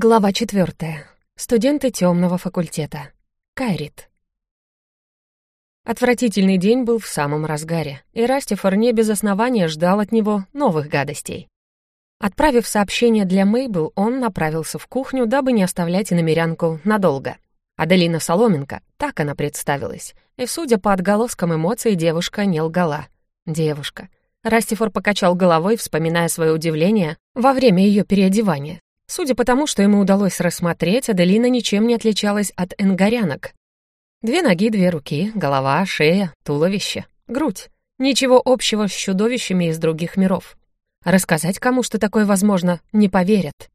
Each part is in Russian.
Глава четвертая. Студенты темного факультета. Кайрит. Отвратительный день был в самом разгаре, и Растифор не без основания ждал от него новых гадостей. Отправив сообщение для Мейбл, он направился в кухню, дабы не оставлять иномерянку надолго. Аделина Соломенко, так она представилась, и, судя по отголоскам эмоций, девушка не лгала. Девушка. Растифор покачал головой, вспоминая свое удивление во время ее переодевания. Судя по тому, что ему удалось рассмотреть, Аделина ничем не отличалась от энгарянок. Две ноги, две руки, голова, шея, туловище, грудь. Ничего общего с чудовищами из других миров. Рассказать кому, что такое возможно, не поверят.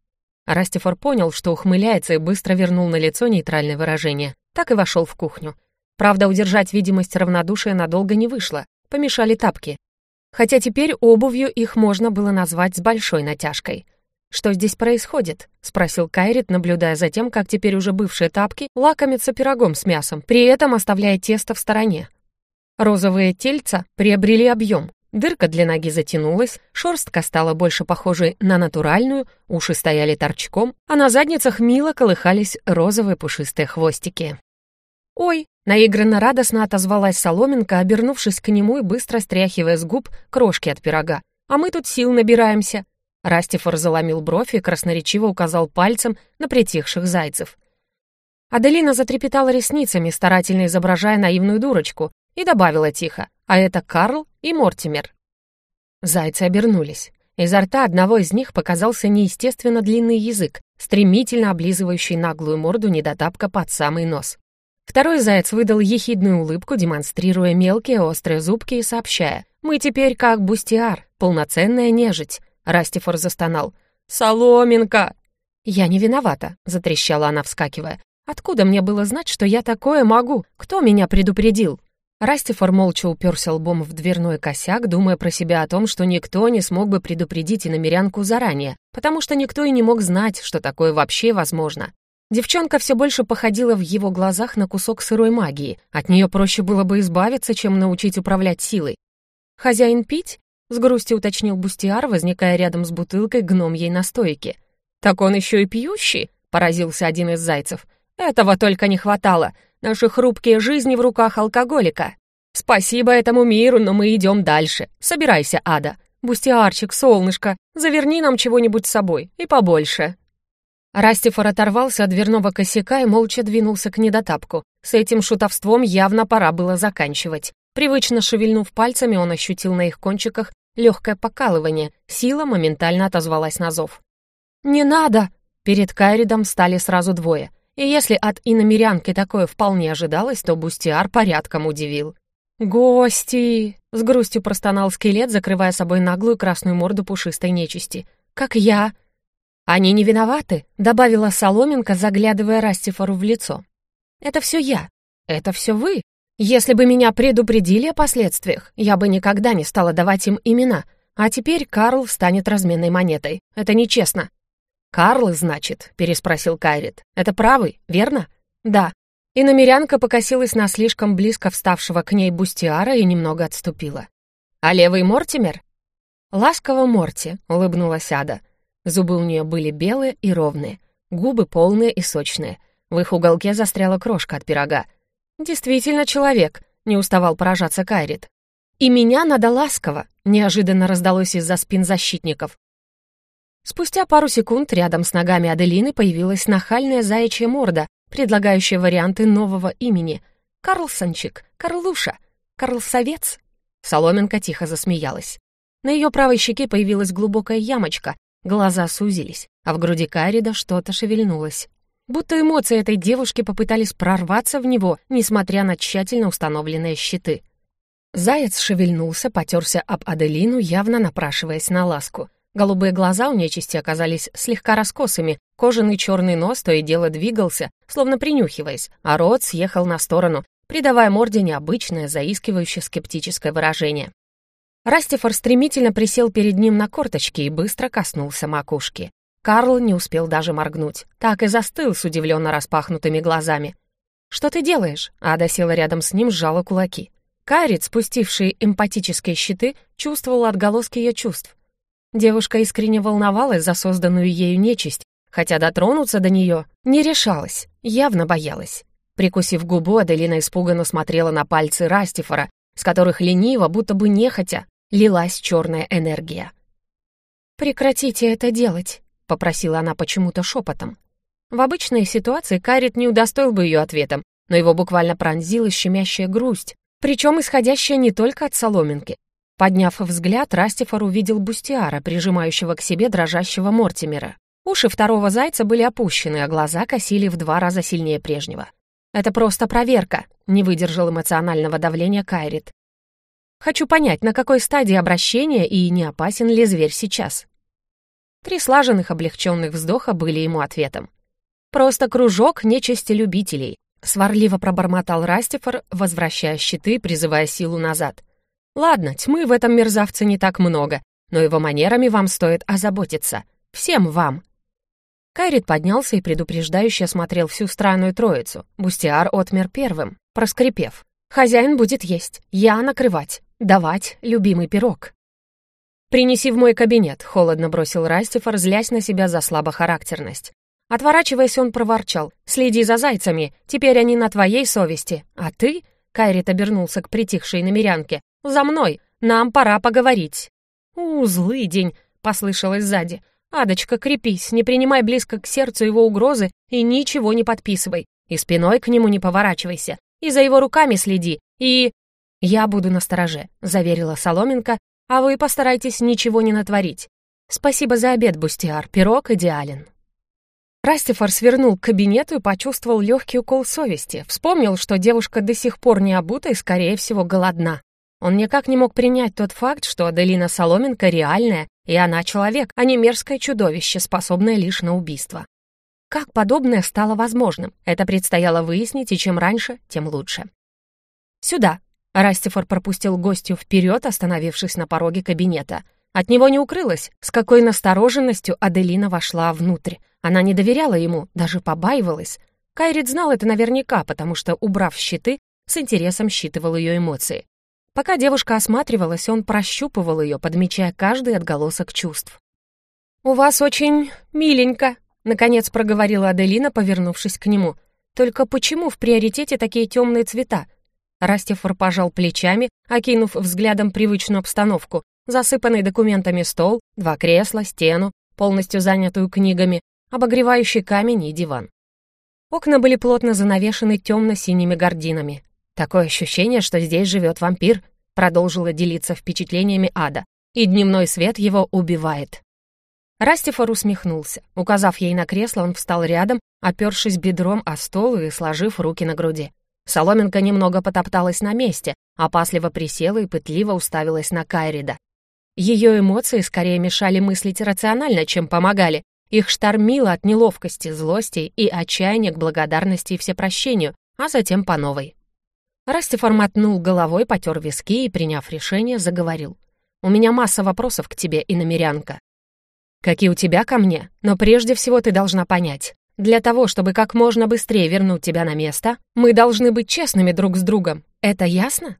Растифор понял, что ухмыляется и быстро вернул на лицо нейтральное выражение. Так и вошел в кухню. Правда, удержать видимость равнодушия надолго не вышло. Помешали тапки. Хотя теперь обувью их можно было назвать с большой натяжкой. «Что здесь происходит?» — спросил Кайрит, наблюдая за тем, как теперь уже бывшие тапки лакомятся пирогом с мясом, при этом оставляя тесто в стороне. Розовые тельца приобрели объем, дырка для ноги затянулась, шерстка стала больше похожей на натуральную, уши стояли торчком, а на задницах мило колыхались розовые пушистые хвостики. «Ой!» — наигранно радостно отозвалась Соломенко, обернувшись к нему и быстро стряхивая с губ крошки от пирога. «А мы тут сил набираемся. Растифор заломил бровь и красноречиво указал пальцем на притихших зайцев. Аделина затрепетала ресницами, старательно изображая наивную дурочку, и добавила тихо, а это Карл и Мортимер. Зайцы обернулись. Изо рта одного из них показался неестественно длинный язык, стремительно облизывающий наглую морду недотапка под самый нос. Второй заяц выдал ехидную улыбку, демонстрируя мелкие острые зубки и сообщая, «Мы теперь как бустиар, полноценная нежить. Растифор застонал. «Соломинка!» «Я не виновата», — затрещала она, вскакивая. «Откуда мне было знать, что я такое могу? Кто меня предупредил?» Растифор молча уперся лбом в дверной косяк, думая про себя о том, что никто не смог бы предупредить иномерянку заранее, потому что никто и не мог знать, что такое вообще возможно. Девчонка все больше походила в его глазах на кусок сырой магии. От нее проще было бы избавиться, чем научить управлять силой. «Хозяин пить?» С грустью уточнил Бустиар, возникая рядом с бутылкой гномьей настойки. «Так он еще и пьющий?» — поразился один из зайцев. «Этого только не хватало. Наши хрупкие жизни в руках алкоголика. Спасибо этому миру, но мы идем дальше. Собирайся, Ада. Бустиарчик, солнышко, заверни нам чего-нибудь с собой, и побольше». Растифор оторвался от дверного косяка и молча двинулся к недотапку. С этим шутовством явно пора было заканчивать. Привычно шевельнув пальцами, он ощутил на их кончиках легкое покалывание, сила моментально отозвалась на зов. «Не надо!» Перед Кайритом стали сразу двое. И если от иномирянки такое вполне ожидалось, то Бустиар порядком удивил. «Гости!» — с грустью простонал скелет, закрывая собой наглую красную морду пушистой нечисти. «Как я!» «Они не виноваты», — добавила Соломенко, заглядывая Растифору в лицо. «Это все я. Это все вы. Если бы меня предупредили о последствиях, я бы никогда не стала давать им имена. А теперь Карл станет разменной монетой. Это нечестно». «Карл, значит?» — переспросил Кайрит. «Это правый, верно?» «Да». Иномирянка покосилась на слишком близко вставшего к ней Бустиара и немного отступила. «А левый Мортимер?» «Ласково Морти», — улыбнулась Ада. Зубы у нее были белые и ровные, губы полные и сочные. В их уголке застряла крошка от пирога. «Действительно человек», — не уставал поражаться Кайрит. «И меня надо ласково», — неожиданно раздалось из-за спин защитников. Спустя пару секунд рядом с ногами Аделины появилась нахальная заячья морда, предлагающая варианты нового имени. Карлсончик, Карлуша, Карлсовец. Соломенка тихо засмеялась. На ее правой щеке появилась глубокая ямочка, глаза сузились, а в груди Кайрида что-то шевельнулось. Будто эмоции этой девушки попытались прорваться в него, несмотря на тщательно установленные щиты. Заяц шевельнулся, потерся об Аделину, явно напрашиваясь на ласку. Голубые глаза у нечисти оказались слегка раскосыми, кожаный черный нос то и дело двигался, словно принюхиваясь, а рот съехал на сторону, придавая морде необычное, заискивающее скептическое выражение. Растифор стремительно присел перед ним на корточки и быстро коснулся макушки. Карл не успел даже моргнуть, так и застыл с удивленно распахнутыми глазами. «Что ты делаешь?» Ада села рядом с ним, сжала кулаки. Кайрит, спустивший эмпатические щиты, чувствовал отголоски ее чувств. Девушка искренне волновалась за созданную ею нечисть, хотя дотронуться до нее не решалась, явно боялась. Прикусив губу, Аделина испуганно смотрела на пальцы Растифора, с которых лениво, будто бы нехотя, лилась черная энергия. «Прекратите это делать», — попросила она почему-то шепотом. В обычной ситуации Кайрит не удостоил бы ее ответом, но его буквально пронзила щемящая грусть, причем исходящая не только от Соломенко. Подняв взгляд, Растифор увидел Бустиара, прижимающего к себе дрожащего Мортимера. Уши второго зайца были опущены, а глаза косили в два раза сильнее прежнего. «Это просто проверка», — не выдержал эмоционального давления Кайрит. «Хочу понять, на какой стадии обращения и не опасен ли зверь сейчас». Три слаженных облегченных вздоха были ему ответом. «Просто кружок нечистилюбителей», — сварливо пробормотал Растифор, возвращая щиты, призывая силу назад. «Ладно, тьмы в этом мерзавце не так много, но его манерами вам стоит озаботиться. Всем вам!» Кайрит поднялся и предупреждающе осмотрел всю странную троицу. Бустиар отмер первым, проскрипев. «Хозяин будет есть, я накрывать, давать любимый пирог». «Принеси в мой кабинет», — холодно бросил Растифор, злясь на себя за слабохарактерность. Отворачиваясь, он проворчал. «Следи за зайцами, теперь они на твоей совести. А ты...» — Кайрит обернулся к притихшей намерянке. «За мной! Нам пора поговорить!» «У, злый день!» — послышалось сзади. «Адочка, крепись, не принимай близко к сердцу его угрозы и ничего не подписывай. И спиной к нему не поворачивайся, и за его руками следи, и...» «Я буду настороже», — заверила Соломенко, «а вы постарайтесь ничего не натворить. Спасибо за обед, Бустиар, пирог идеален». Растифор свернул к кабинету и почувствовал легкий укол совести. Вспомнил, что девушка до сих пор не обута и, скорее всего, голодна. Он никак не мог принять тот факт, что Аделина Соломенко реальная, и она человек, а не мерзкое чудовище, способное лишь на убийство. Как подобное стало возможным? Это предстояло выяснить, и чем раньше, тем лучше. «Сюда!» — Растифор пропустил гостью вперед, остановившись на пороге кабинета. От него не укрылось, с какой настороженностью Аделина вошла внутрь. Она не доверяла ему, даже побаивалась. Кайрит знал это наверняка, потому что, убрав щиты, с интересом считывал ее эмоции. Пока девушка осматривалась, он прощупывал ее, подмечая каждый отголосок чувств. «У вас очень миленько», — наконец проговорила Аделина, повернувшись к нему. «Только почему в приоритете такие темные цвета?» Растифор пожал плечами, окинув взглядом привычную обстановку, засыпанный документами стол, два кресла, стену, полностью занятую книгами, обогревающий камень и диван. Окна были плотно занавешены темно-синими гардинами. «Такое ощущение, что здесь живет вампир», — продолжила делиться впечатлениями Ада, «и дневной свет его убивает». Растифор усмехнулся. Указав ей на кресло, он встал рядом, опершись бедром о стол и сложив руки на груди. Соломенка немного потопталась на месте, опасливо присела и пытливо уставилась на Кайрида. Ее эмоции скорее мешали мыслить рационально, чем помогали. Их штормило от неловкости, злости и отчаяния к благодарности и всепрощению, а затем по новой. Растифор мотнул головой, потер виски и, приняв решение, заговорил. «У меня масса вопросов к тебе, иномерянка. Какие у тебя ко мне, но прежде всего ты должна понять. Для того, чтобы как можно быстрее вернуть тебя на место, мы должны быть честными друг с другом. Это ясно?»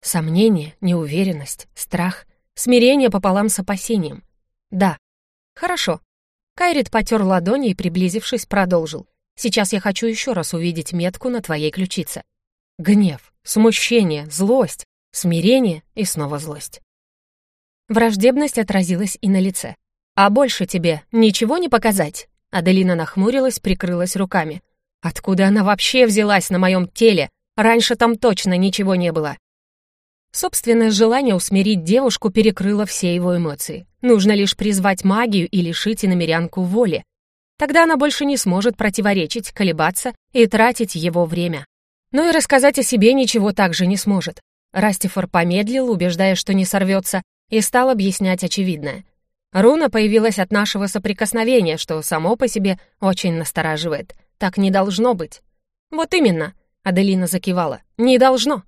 Сомнение, неуверенность, страх, смирение пополам с опасением. «Да». «Хорошо». Кайрит потер ладони и, приблизившись, продолжил. «Сейчас я хочу еще раз увидеть метку на твоей ключице. Гнев, смущение, злость, смирение и снова злость. Враждебность отразилась и на лице. «А больше тебе ничего не показать?» Аделина нахмурилась, прикрылась руками. «Откуда она вообще взялась на моем теле? Раньше там точно ничего не было». Собственное желание усмирить девушку перекрыло все его эмоции. Нужно лишь призвать магию и лишить иномерянку воли. Тогда она больше не сможет противоречить, колебаться и тратить его время но и рассказать о себе ничего также не сможет. Растифор помедлил, убеждая, что не сорвется, и стал объяснять очевидное. Руна появилась от нашего соприкосновения, что само по себе очень настораживает. Так не должно быть. Вот именно, Аделина закивала. Не должно.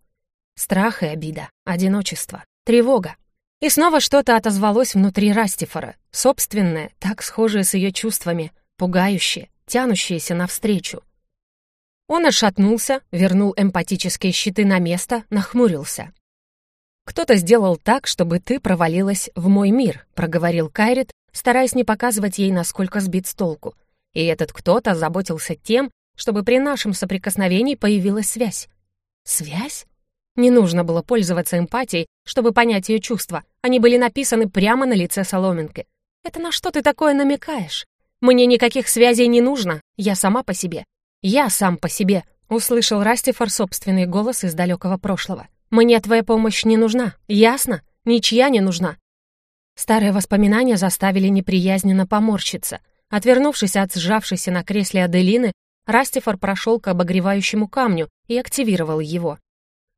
Страх и обида, одиночество, тревога. И снова что-то отозвалось внутри Растифора, собственное, так схожее с ее чувствами, пугающее, тянущееся навстречу. Он отшатнулся, вернул эмпатические щиты на место, нахмурился. «Кто-то сделал так, чтобы ты провалилась в мой мир», — проговорил Кайрит, стараясь не показывать ей, насколько сбит с толку. И этот кто-то заботился тем, чтобы при нашем соприкосновении появилась связь. Связь? Не нужно было пользоваться эмпатией, чтобы понять ее чувства. Они были написаны прямо на лице Соломенки. «Это на что ты такое намекаешь? Мне никаких связей не нужно, я сама по себе. Я сам по себе», — услышал Растифор собственный голос из далекого прошлого. «Мне твоя помощь не нужна, ясно? Ничья не нужна». Старые воспоминания заставили неприязненно поморщиться. Отвернувшись от сжавшейся на кресле Аделины, Растифор прошел к обогревающему камню и активировал его.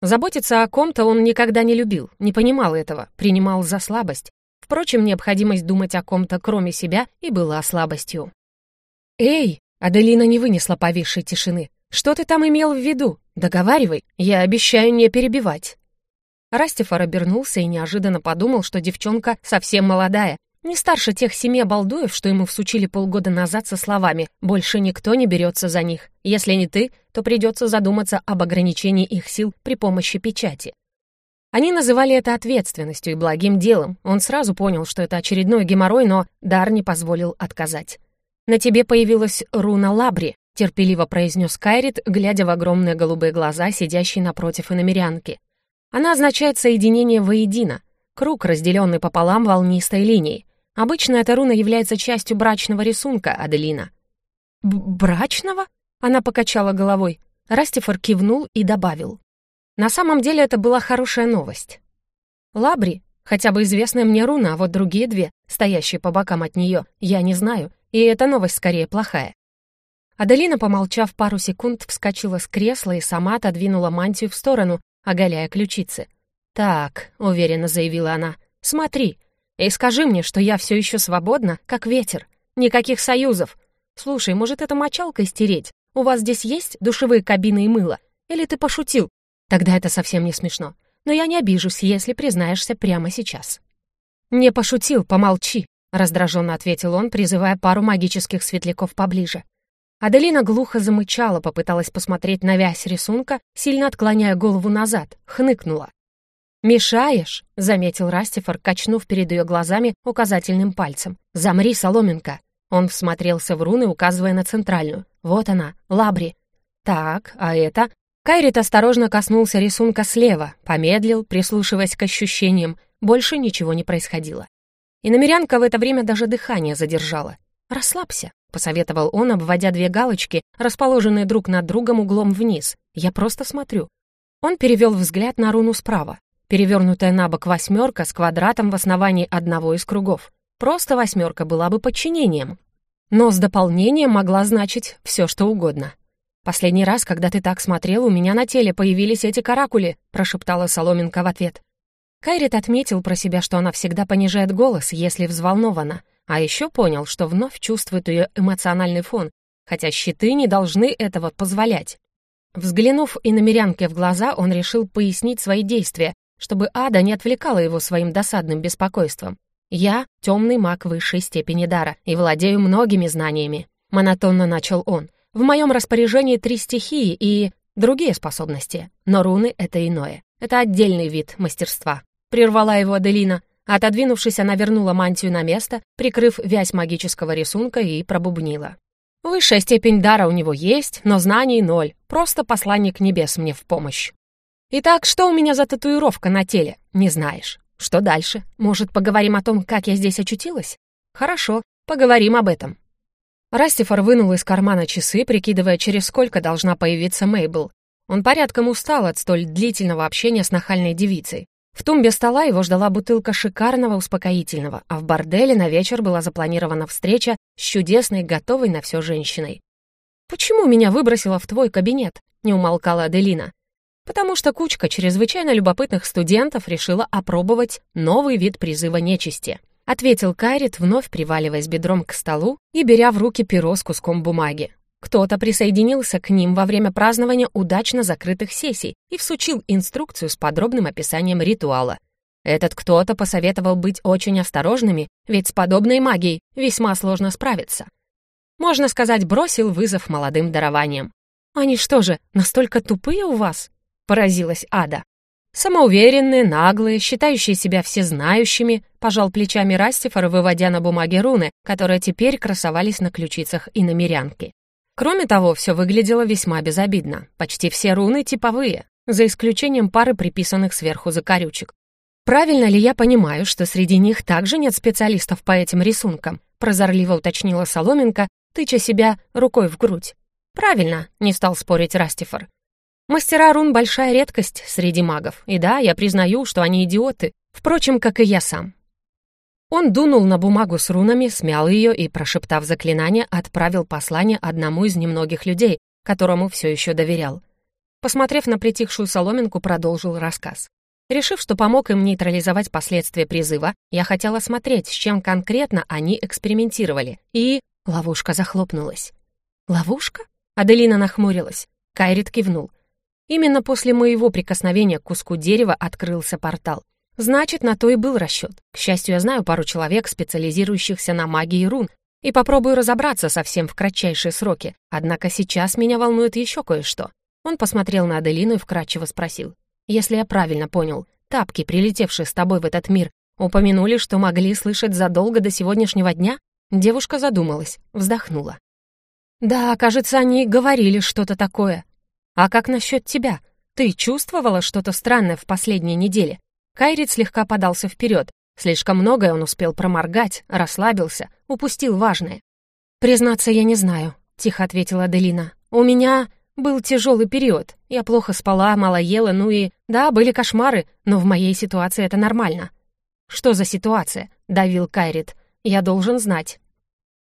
Заботиться о ком-то он никогда не любил, не понимал этого, принимал за слабость. Впрочем, необходимость думать о ком-то кроме себя и была слабостью. «Эй!» — Аделина не вынесла повисшей тишины. «Что ты там имел в виду? Договаривай, я обещаю не перебивать». Растифор обернулся и неожиданно подумал, что девчонка совсем молодая, не старше тех семи обалдуев, что ему всучили полгода назад со словами «больше никто не берется за них. Если не ты, то придется задуматься об ограничении их сил при помощи печати». Они называли это ответственностью и благим делом. Он сразу понял, что это очередной геморрой, но дар не позволил отказать. «На тебе появилась руна Лабри», — терпеливо произнес Кайрит, глядя в огромные голубые глаза, сидящие напротив иномерянки. «Она означает соединение воедино, круг, разделенный пополам волнистой линией. Обычно эта руна является частью брачного рисунка, Аделина». «Брачного?» — она покачала головой. Растифор кивнул и добавил. На самом деле это была хорошая новость. Лабри, хотя бы известная мне руна, а вот другие две, стоящие по бокам от нее, я не знаю, и эта новость скорее плохая. Аделина, помолчав пару секунд, вскочила с кресла и сама отодвинула мантию в сторону, оголяя ключицы. «Так», — уверенно заявила она, — «смотри, и скажи мне, что я все еще свободна, как ветер. Никаких союзов. Слушай, может, это мочалкой стереть? У вас здесь есть душевые кабины и мыло? Или ты пошутил? Тогда это совсем не смешно. Но я не обижусь, если признаешься прямо сейчас». «Не пошутил, помолчи», — раздраженно ответил он, призывая пару магических светляков поближе. Аделина глухо замычала, попыталась посмотреть на вязь рисунка, сильно отклоняя голову назад, хныкнула. «Мешаешь», — заметил Растифор, качнув перед ее глазами указательным пальцем. «Замри, соломинка». Он всмотрелся в руны, указывая на центральную. «Вот она, лабри». «Так, а это?» Кайрит осторожно коснулся рисунка слева, помедлил, прислушиваясь к ощущениям. Больше ничего не происходило. И намерянка в это время даже дыхание задержала. «Расслабься», — посоветовал он, обводя две галочки, расположенные друг над другом углом вниз. «Я просто смотрю». Он перевел взгляд на руну справа перевернутая на бок восьмерка с квадратом в основании одного из кругов. Просто восьмерка была бы подчинением. Но с дополнением могла значить все, что угодно. «Последний раз, когда ты так смотрел, у меня на теле появились эти каракули», прошептала Соломенко в ответ. Кайрит отметил про себя, что она всегда понижает голос, если взволнована, а еще понял, что вновь чувствует ее эмоциональный фон, хотя щиты не должны этого позволять. Взглянув и намерянке в глаза, он решил пояснить свои действия, чтобы ада не отвлекала его своим досадным беспокойством. «Я — темный маг высшей степени дара и владею многими знаниями», — монотонно начал он. «В моем распоряжении три стихии и другие способности, но руны — это иное. Это отдельный вид мастерства». Прервала его Аделина. Отодвинувшись, она вернула мантию на место, прикрыв вязь магического рисунка и пробубнила. «Высшая степень дара у него есть, но знаний ноль. Просто посланник небес мне в помощь». Итак, что у меня за татуировка на теле? Не знаешь. Что дальше? Может, поговорим о том, как я здесь очутилась? Хорошо, поговорим об этом. Растифор вынул из кармана часы, прикидывая, через сколько должна появиться Мейбл. Он порядком устал от столь длительного общения с нахальной девицей. В тумбе стола его ждала бутылка шикарного успокоительного, а в борделе на вечер была запланирована встреча с чудесной, готовой на все женщиной. «Почему меня выбросила в твой кабинет?» — не умолкала Аделина потому что кучка чрезвычайно любопытных студентов решила опробовать новый вид призыва нечисти. Ответил Кайрит, вновь приваливаясь бедром к столу и беря в руки перо с куском бумаги. Кто-то присоединился к ним во время празднования удачно закрытых сессий и всучил инструкцию с подробным описанием ритуала. Этот кто-то посоветовал быть очень осторожными, ведь с подобной магией весьма сложно справиться. Можно сказать, бросил вызов молодым дарованиям. «Они что же, настолько тупые у вас?» поразилась Ада. Самоуверенные, наглые, считающие себя всезнающими, пожал плечами Растифор, выводя на бумаге руны, которые теперь красовались на ключицах и на мирянке. Кроме того, все выглядело весьма безобидно. Почти все руны типовые, за исключением пары приписанных сверху закорючек. «Правильно ли я понимаю, что среди них также нет специалистов по этим рисункам?» прозорливо уточнила Соломенко, тыча себя рукой в грудь. «Правильно», — не стал спорить Растифор. «Мастера рун — большая редкость среди магов, и да, я признаю, что они идиоты, впрочем, как и я сам. Он дунул на бумагу с рунами, смял ее и, прошептав заклинание, отправил послание одному из немногих людей, которому все еще доверял. Посмотрев на притихшую соломинку, продолжил рассказ. Решив, что помог им нейтрализовать последствия призыва, я хотела смотреть, с чем конкретно они экспериментировали, и... Ловушка захлопнулась. «Ловушка?» Аделина нахмурилась. Кайрит кивнул. Именно после моего прикосновения к куску дерева открылся портал. Значит, на то и был расчет. К счастью, я знаю пару человек, специализирующихся на магии рун, и попробую разобраться совсем в кратчайшие сроки. Однако сейчас меня волнует еще кое-что. Он посмотрел на Аделину и вкратчиво спросил. «Если я правильно понял, тапки, прилетевшие с тобой в этот мир, упомянули, что могли слышать задолго до сегодняшнего дня?» Девушка задумалась, вздохнула. «Да, кажется, они говорили что-то такое. А как насчет тебя? Ты чувствовала что-то странное в последней неделе? Кайрит слегка подался вперед. Слишком многое он успел проморгать, расслабился, упустил важное. «Признаться, я не знаю», — тихо ответила Аделина. «У меня был тяжелый период. Я плохо спала, мало ела, ну и... Да, были кошмары, но в моей ситуации это нормально». «Что за ситуация?» — давил Кайрит. «Я должен знать».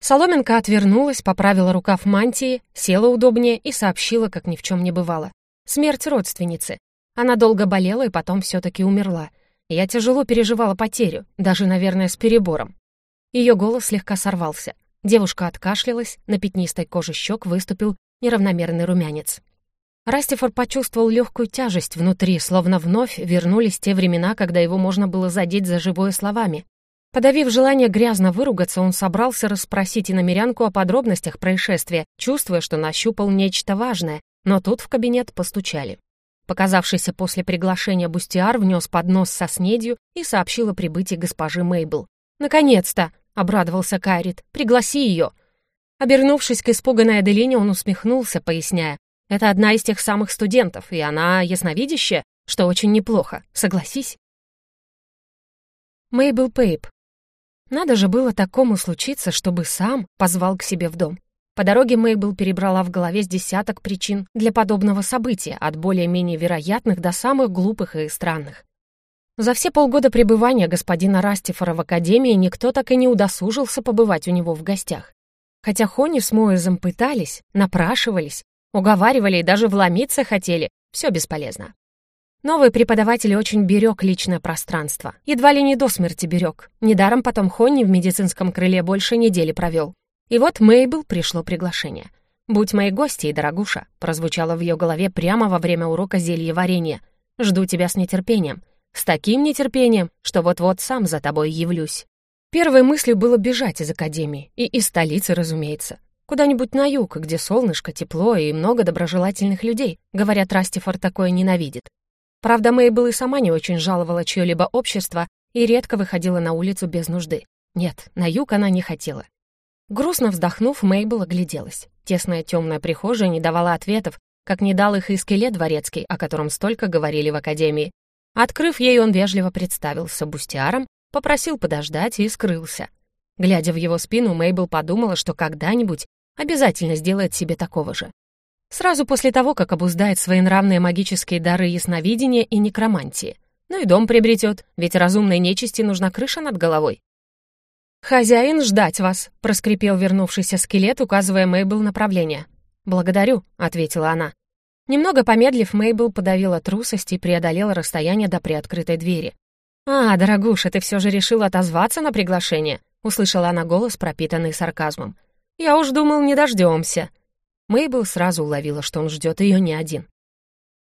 Соломенка отвернулась, поправила рукав мантии, села удобнее и сообщила, как ни в чем не бывало. Смерть родственницы. Она долго болела и потом все-таки умерла. Я тяжело переживала потерю, даже, наверное, с перебором. Ее голос слегка сорвался. Девушка откашлялась, на пятнистой коже щек выступил неравномерный румянец. Растифор почувствовал легкую тяжесть внутри, словно вновь вернулись те времена, когда его можно было задеть за живое словами. Подавив желание грязно выругаться, он собрался расспросить иномерянку о подробностях происшествия, чувствуя, что нащупал нечто важное, но тут в кабинет постучали. Показавшийся после приглашения Бустиар внес поднос со снедью и сообщил о прибытии госпожи Мейбл. «Наконец-то!» — обрадовался Кайрит. «Пригласи ее!» Обернувшись к испуганной Аделине, он усмехнулся, поясняя. «Это одна из тех самых студентов, и она ясновидящая, что очень неплохо, согласись?» Мейбл Пейп. Надо же было такому случиться, чтобы сам позвал к себе в дом. По дороге Мейбл перебрала в голове с десяток причин для подобного события, от более-менее вероятных до самых глупых и странных. За все полгода пребывания господина Растифора в академии никто так и не удосужился побывать у него в гостях. Хотя Хони с Моэзом пытались, напрашивались, уговаривали и даже вломиться хотели, все бесполезно. Новый преподаватель очень берег личное пространство. Едва ли не до смерти берег. Недаром потом Хонни в медицинском крыле больше недели провел. И вот Мейбл пришло приглашение. «Будь моей гостьей, дорогуша», прозвучало в ее голове прямо во время урока зелья варенья. «Жду тебя с нетерпением. С таким нетерпением, что вот-вот сам за тобой явлюсь». Первой мыслью было бежать из академии. И из столицы, разумеется. Куда-нибудь на юг, где солнышко, тепло и много доброжелательных людей. Говорят, Растифор такое ненавидит. Правда, Мейбл и сама не очень жаловала чье-либо общество и редко выходила на улицу без нужды. Нет, на юг она не хотела. Грустно вздохнув, Мейбл огляделась. Тесная темная прихожая не давала ответов, как не дал их и скелет дворецкий, о котором столько говорили в академии. Открыв ей, он вежливо представился бустиаром, попросил подождать и скрылся. Глядя в его спину, Мейбл подумала, что когда-нибудь обязательно сделает себе такого же. Сразу после того, как обуздает своенравные магические дары ясновидения и некромантии. Ну и дом приобретет, ведь разумной нечисти нужна крыша над головой. «Хозяин, ждать вас!» — проскрипел вернувшийся скелет, указывая Мейбл направление. «Благодарю», — ответила она. Немного помедлив, Мейбл подавила трусость и преодолела расстояние до приоткрытой двери. «А, дорогуша, ты все же решила отозваться на приглашение?» — услышала она голос, пропитанный сарказмом. «Я уж думал, не дождемся». Мейбл сразу уловила, что он ждет ее не один.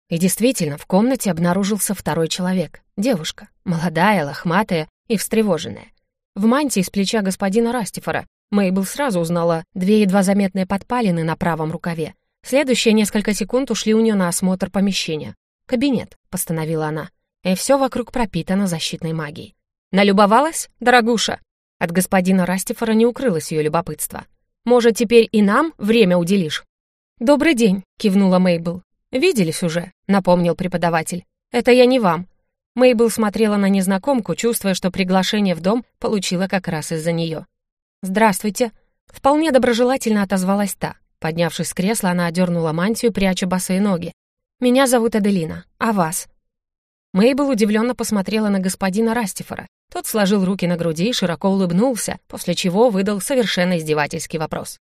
И действительно, в комнате обнаружился второй человек. Девушка, молодая, лохматая и встревоженная. В мантии с плеча господина Растифора Мейбл сразу узнала две едва заметные подпалины на правом рукаве. Следующие несколько секунд ушли у нее на осмотр помещения. «Кабинет», — постановила она. И все вокруг пропитано защитной магией. Налюбовалась, дорогуша?» От господина Растифора не укрылось ее любопытство. «Может, теперь и нам время уделишь?» «Добрый день», — кивнула Мейбл. «Виделись уже», — напомнил преподаватель. «Это я не вам». Мейбл смотрела на незнакомку, чувствуя, что приглашение в дом получила как раз из-за нее. «Здравствуйте», — вполне доброжелательно отозвалась та. Поднявшись с кресла, она одернула мантию, пряча босые ноги. «Меня зовут Аделина. А вас?» Мейбл удивленно посмотрела на господина Растифора. Тот сложил руки на груди и широко улыбнулся, после чего выдал совершенно издевательский вопрос.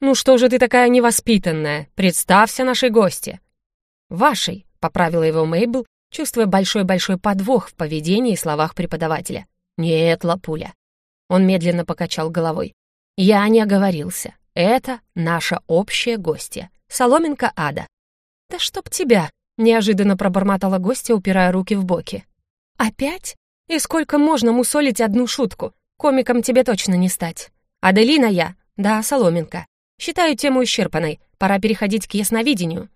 «Ну что же ты такая невоспитанная? Представься нашей гости!» «Вашей», — поправила его Мейбл, чувствуя большой-большой подвох в поведении и словах преподавателя. «Нет, лапуля». Он медленно покачал головой. «Я не оговорился. Это наша общая гостья. Соломенка Ада». «Да чтоб тебя!» — неожиданно пробормотала гостья, упирая руки в боки. «Опять? И сколько можно мусолить одну шутку? Комиком тебе точно не стать. Аделина я, да, Соломенка. Считаю тему исчерпанной. Пора переходить к ясновидению».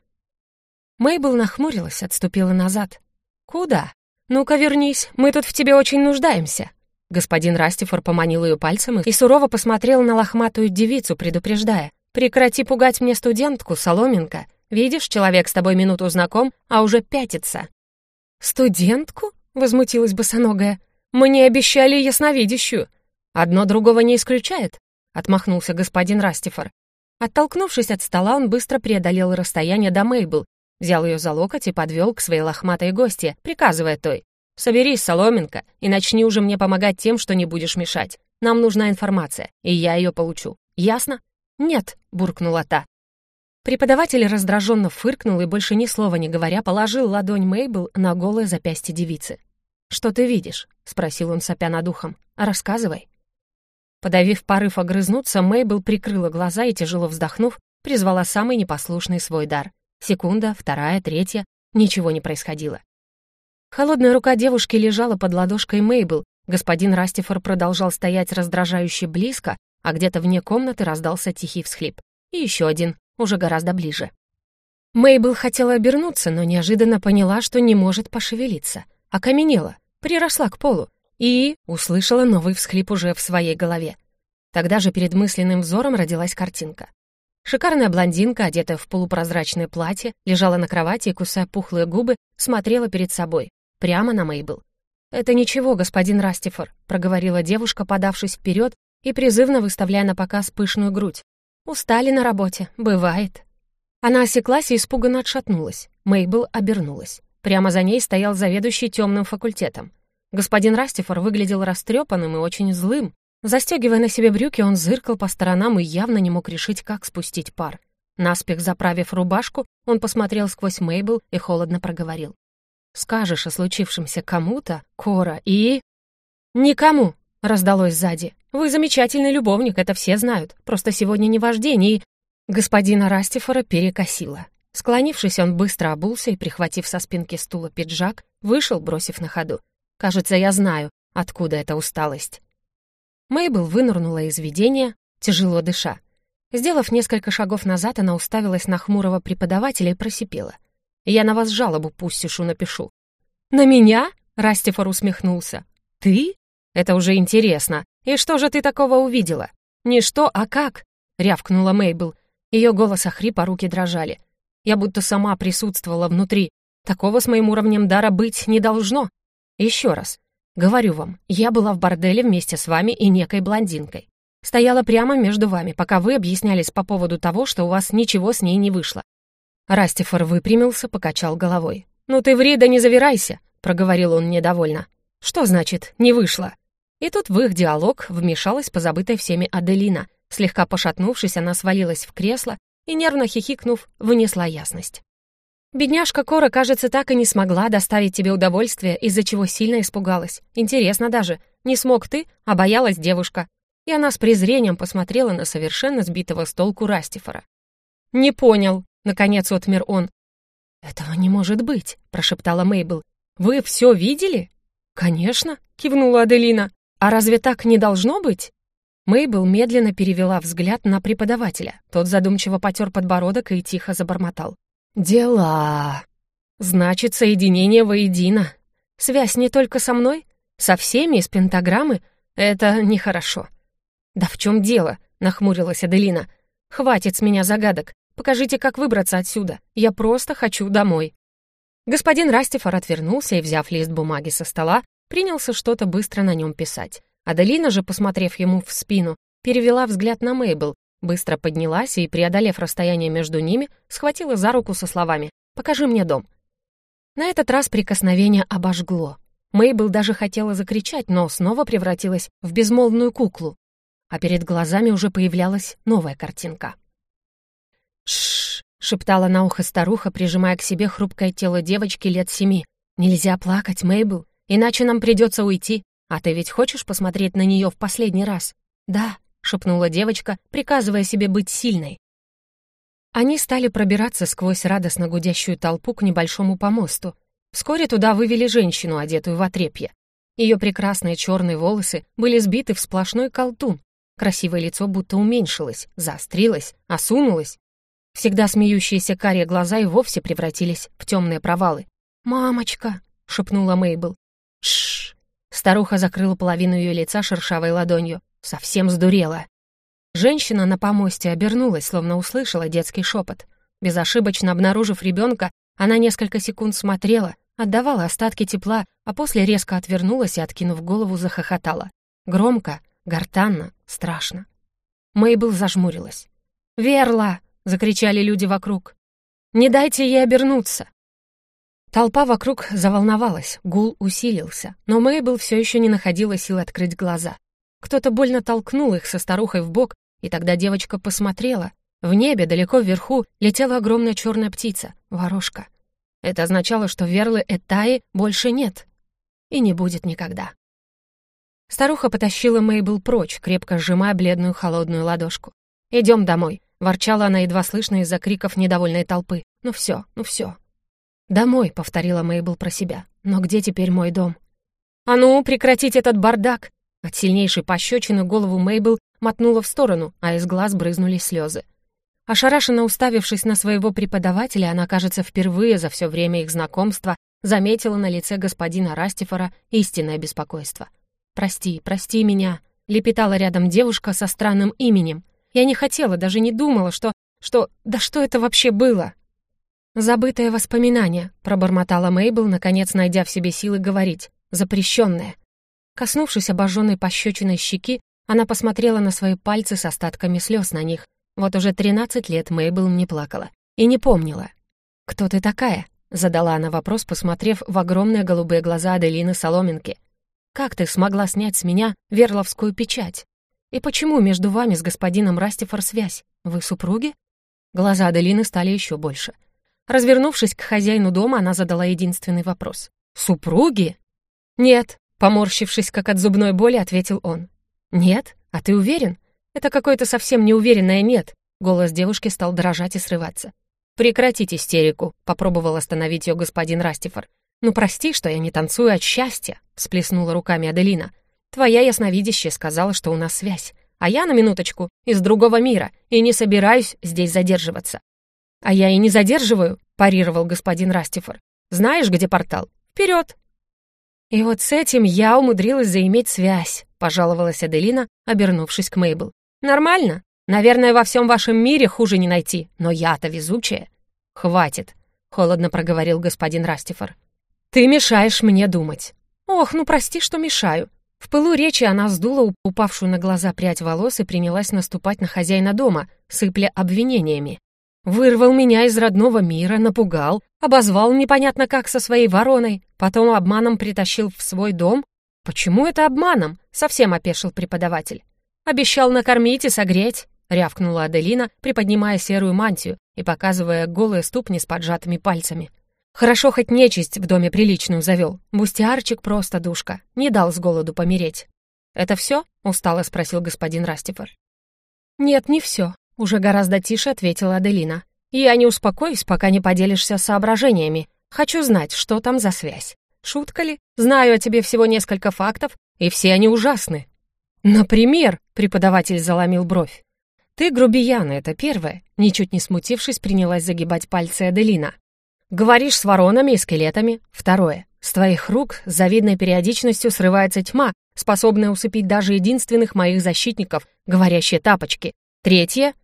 Мейбл нахмурилась, отступила назад. «Куда? Ну-ка вернись, мы тут в тебе очень нуждаемся». Господин Растифор поманил ее пальцем и сурово посмотрел на лохматую девицу, предупреждая. «Прекрати пугать мне студентку, Соломенка. Видишь, человек с тобой минуту знаком, а уже пятится». «Студентку?» — возмутилась босоногая. «Мне обещали ясновидящую». «Одно другого не исключает», — отмахнулся господин Растифор. Оттолкнувшись от стола, он быстро преодолел расстояние до Мейбл, взял ее за локоть и подвел к своей лохматой гости, приказывая той. «Соберись, Соломенко, и начни уже мне помогать тем, что не будешь мешать. Нам нужна информация, и я ее получу. Ясно?» «Нет», — буркнула та. Преподаватель раздраженно фыркнул и, больше ни слова не говоря, положил ладонь Мейбл на голое запястье девицы. «Что ты видишь?» — спросил он, сопя над ухом. «Рассказывай». Подавив порыв огрызнуться, Мейбл прикрыла глаза и, тяжело вздохнув, призвала самый непослушный свой дар. Секунда, вторая, третья. Ничего не происходило. Холодная рука девушки лежала под ладошкой Мейбл. Господин Растифор продолжал стоять раздражающе близко, а где-то вне комнаты раздался тихий всхлип. И еще один, уже гораздо ближе. Мейбл хотела обернуться, но неожиданно поняла, что не может пошевелиться. Окаменела, приросла к полу и услышала новый всхлип уже в своей голове. Тогда же перед мысленным взором родилась картинка. Шикарная блондинка, одетая в полупрозрачное платье, лежала на кровати и, кусая пухлые губы, смотрела перед собой, прямо на Мейбл. «Это ничего, господин Растифор», — проговорила девушка, подавшись вперед и призывно выставляя на показ пышную грудь. «Устали на работе, бывает». Она осеклась и испуганно отшатнулась. Мейбл обернулась. Прямо за ней стоял заведующий темным факультетом. Господин Растифор выглядел растрепанным и очень злым. Застегивая на себе брюки, он зыркал по сторонам и явно не мог решить, как спустить пар. Наспех заправив рубашку, он посмотрел сквозь Мейбл и холодно проговорил. «Скажешь о случившемся кому-то, Кора, и...» «Никому!» — раздалось сзади. «Вы замечательный любовник, это все знают. Просто сегодня не ваш день, и...» Господина Растифора перекосило. Склонившись, он быстро обулся и, прихватив со спинки стула пиджак, вышел, бросив на ходу. «Кажется, я знаю, откуда эта усталость». Мейбл вынырнула из видения, тяжело дыша. Сделав несколько шагов назад, она уставилась на хмурого преподавателя и просипела. «Я на вас жалобу пустишу напишу». «На меня?» — Растифор усмехнулся. «Ты? Это уже интересно. И что же ты такого увидела?» «Не что, а как?» — рявкнула Мейбл. Ее голос охрип, а руки дрожали. Я будто сама присутствовала внутри. Такого с моим уровнем дара быть не должно. Еще раз. Говорю вам, я была в борделе вместе с вами и некой блондинкой. Стояла прямо между вами, пока вы объяснялись по поводу того, что у вас ничего с ней не вышло. Растифор выпрямился, покачал головой. «Ну ты ври, да не завирайся», — проговорил он недовольно. «Что значит «не вышло»?» И тут в их диалог вмешалась позабытая всеми Аделина. Слегка пошатнувшись, она свалилась в кресло и, нервно хихикнув, вынесла ясность. Бедняжка Кора, кажется, так и не смогла доставить тебе удовольствие, из-за чего сильно испугалась. Интересно даже, не смог ты, а боялась девушка. И она с презрением посмотрела на совершенно сбитого с толку Растифора. «Не понял», — наконец отмер он. «Этого не может быть», — прошептала Мейбл. «Вы все видели?» «Конечно», — кивнула Аделина. «А разве так не должно быть?» Мейбл медленно перевела взгляд на преподавателя. Тот задумчиво потер подбородок и тихо забормотал. «Дела. Значит, соединение воедино. Связь не только со мной? Со всеми из пентаграммы? Это нехорошо. «Да в чем дело?» — нахмурилась Аделина. «Хватит с меня загадок. Покажите, как выбраться отсюда. Я просто хочу домой». Господин Растифор отвернулся и, взяв лист бумаги со стола, принялся что-то быстро на нем писать. Аделина же, посмотрев ему в спину, перевела взгляд на Мейбл, быстро поднялась и, преодолев расстояние между ними, схватила за руку со словами «Покажи мне дом». На этот раз прикосновение обожгло. Мейбл даже хотела закричать, но снова превратилась в безмолвную куклу. А перед глазами уже появлялась новая картинка. «Шш!» — шептала на ухо старуха, прижимая к себе хрупкое тело девочки лет семи. «Нельзя плакать, Мейбл, иначе нам придется уйти. А ты ведь хочешь посмотреть на нее в последний раз?» «Да», — шепнула девочка, приказывая себе быть сильной. Они стали пробираться сквозь радостно гудящую толпу к небольшому помосту. Вскоре туда вывели женщину, одетую в отрепье. Ее прекрасные черные волосы были сбиты в сплошной колтун. Красивое лицо будто уменьшилось, заострилось, осунулось. Всегда смеющиеся карие глаза и вовсе превратились в темные провалы. «Мамочка!» — шепнула Мейбл. Старуха закрыла половину ее лица шершавой ладонью. Совсем сдурела. Женщина на помосте обернулась, словно услышала детский шепот. Безошибочно обнаружив ребенка, она несколько секунд смотрела, отдавала остатки тепла, а после резко отвернулась и, откинув голову, захохотала. Громко, гортанно, страшно. Мейбл зажмурилась. «Верла!» — закричали люди вокруг. «Не дайте ей обернуться!» Толпа вокруг заволновалась, гул усилился, но Мейбл все еще не находила сил открыть глаза. Кто-то больно толкнул их со старухой в бок, и тогда девочка посмотрела. В небе, далеко вверху, летела огромная черная птица, ворожка. Это означало, что Верлы Этаи больше нет. И не будет никогда. Старуха потащила Мейбл прочь, крепко сжимая бледную холодную ладошку. «Идем домой», — ворчала она едва слышно из-за криков недовольной толпы. «Ну все, ну все». «Домой», — повторила Мейбл про себя. «Но где теперь мой дом?» «А ну, прекратить этот бардак!» От сильнейшей пощечины голову Мейбл мотнула в сторону, а из глаз брызнули слезы. Ошарашенно уставившись на своего преподавателя, она, кажется, впервые за все время их знакомства заметила на лице господина Растифора истинное беспокойство. «Прости, прости меня», — лепетала рядом девушка со странным именем. «Я не хотела, даже не думала, что... что... да что это вообще было?» «Забытое воспоминание», — пробормотала Мейбл, наконец найдя в себе силы говорить. «Запрещенное». Коснувшись обожженной пощечиной щеки, она посмотрела на свои пальцы с остатками слез на них. Вот уже 13 лет Мейбл не плакала и не помнила. «Кто ты такая?» — задала она вопрос, посмотрев в огромные голубые глаза Аделины Соломинки. «Как ты смогла снять с меня верловскую печать? И почему между вами с господином Растифор связь? Вы супруги?» Глаза Аделины стали еще больше. Развернувшись к хозяину дома, она задала единственный вопрос. «Супруги?» «Нет», — поморщившись, как от зубной боли, ответил он. «Нет? А ты уверен? Это какое-то совсем неуверенное «нет». Голос девушки стал дрожать и срываться. «Прекратить истерику», — попробовал остановить ее господин Растифор. «Ну прости, что я не танцую от счастья», — всплеснула руками Аделина. «Твоя ясновидящая сказала, что у нас связь. А я, на минуточку, из другого мира, и не собираюсь здесь задерживаться». «А я и не задерживаю», — парировал господин Растифор. «Знаешь, где портал? Вперед!» И вот с этим я умудрилась заиметь связь. — пожаловалась Аделина, обернувшись к Мейбл. «Нормально. Наверное, во всем вашем мире хуже не найти, но я-то везучая». «Хватит», — холодно проговорил господин Растифор. «Ты мешаешь мне думать». «Ох, ну прости, что мешаю». В пылу речи она сдула упавшую на глаза прядь волос и принялась наступать на хозяина дома, сыпля обвинениями. Вырвал меня из родного мира, напугал, обозвал непонятно как со своей вороной, потом обманом притащил в свой дом, «Почему это обманом?» — совсем опешил преподаватель. «Обещал накормить и согреть», — рявкнула Аделина, приподнимая серую мантию и показывая голые ступни с поджатыми пальцами. «Хорошо, хоть нечисть в доме приличную завел. Бустиарчик просто душка, не дал с голоду помереть». «Это все?» — устало спросил господин Растифор. «Нет, не все», — уже гораздо тише ответила Аделина. «Я не успокоюсь, пока не поделишься соображениями. Хочу знать, что там за связь. Шутка ли? Знаю о тебе всего несколько фактов, и все они ужасны. Например, преподаватель заломил бровь. Ты грубияна, это первое. Ничуть не смутившись, принялась загибать пальцы Аделина. Говоришь с воронами и скелетами. Второе. С твоих рук с завидной периодичностью срывается тьма, способная усыпить даже единственных моих защитников, говорящие тапочки. Третье.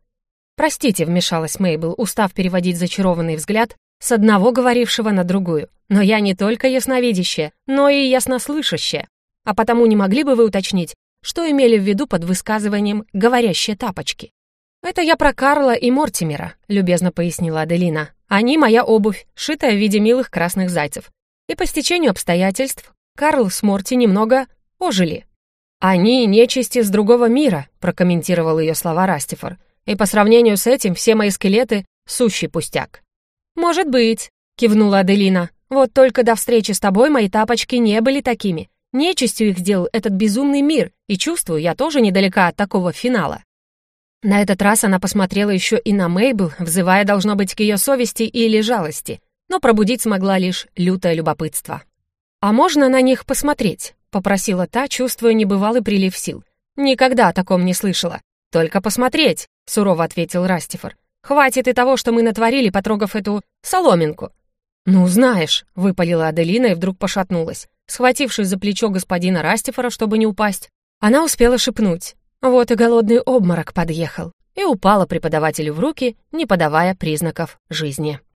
Простите, вмешалась Мейбл, устав переводить зачарованный взгляд с одного говорившего на другую. Но я не только ясновидящая, но и яснослышащая. А потому не могли бы вы уточнить, что имели в виду под высказыванием «говорящие тапочки»? «Это я про Карла и Мортимера», — любезно пояснила Аделина. «Они моя обувь, шитая в виде милых красных зайцев. И по стечению обстоятельств Карл с Морти немного ожили». «Они нечисти с другого мира», — прокомментировал ее слова Растифор. «И по сравнению с этим все мои скелеты — сущий пустяк». «Может быть», — кивнула Аделина. «Вот только до встречи с тобой мои тапочки не были такими. Нечистью их сделал этот безумный мир, и чувствую, я тоже недалека от такого финала». На этот раз она посмотрела еще и на Мейбл, взывая, должно быть, к ее совести или жалости, но пробудить смогла лишь лютое любопытство. «А можно на них посмотреть?» — попросила та, чувствуя небывалый прилив сил. «Никогда о таком не слышала. Только посмотреть», — сурово ответил Растифор. «Хватит и того, что мы натворили, потрогав эту соломинку». «Ну, знаешь», — выпалила Аделина и вдруг пошатнулась. Схватившись за плечо господина Растифора, чтобы не упасть, она успела шепнуть. Вот и голодный обморок подъехал и упала преподавателю в руки, не подавая признаков жизни.